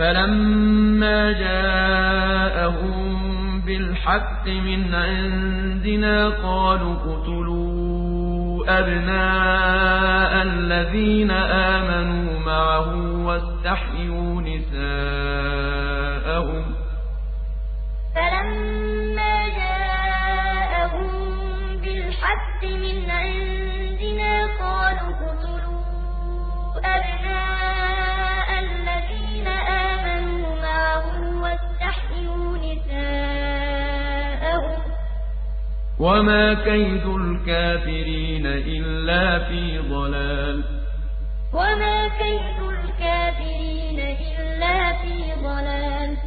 فَلَمَّا جَاءَهُم بِالْحَقِّ مِنْ عِندِنَا قَالُوا اقْتُلُوا أَبْنَاءَ الَّذِينَ آمَنُوا مَعَهُ وَاسْتَحْيُوا نِسَاءَهُمْ ۚ فَلَمَّا جَاءَهُم بِالْحَقِّ مِنْ وَمَا كَيْدُ الْكَافِرِينَ إِلَّا فِي ضَلَالٍ وَمَا كَيْدُ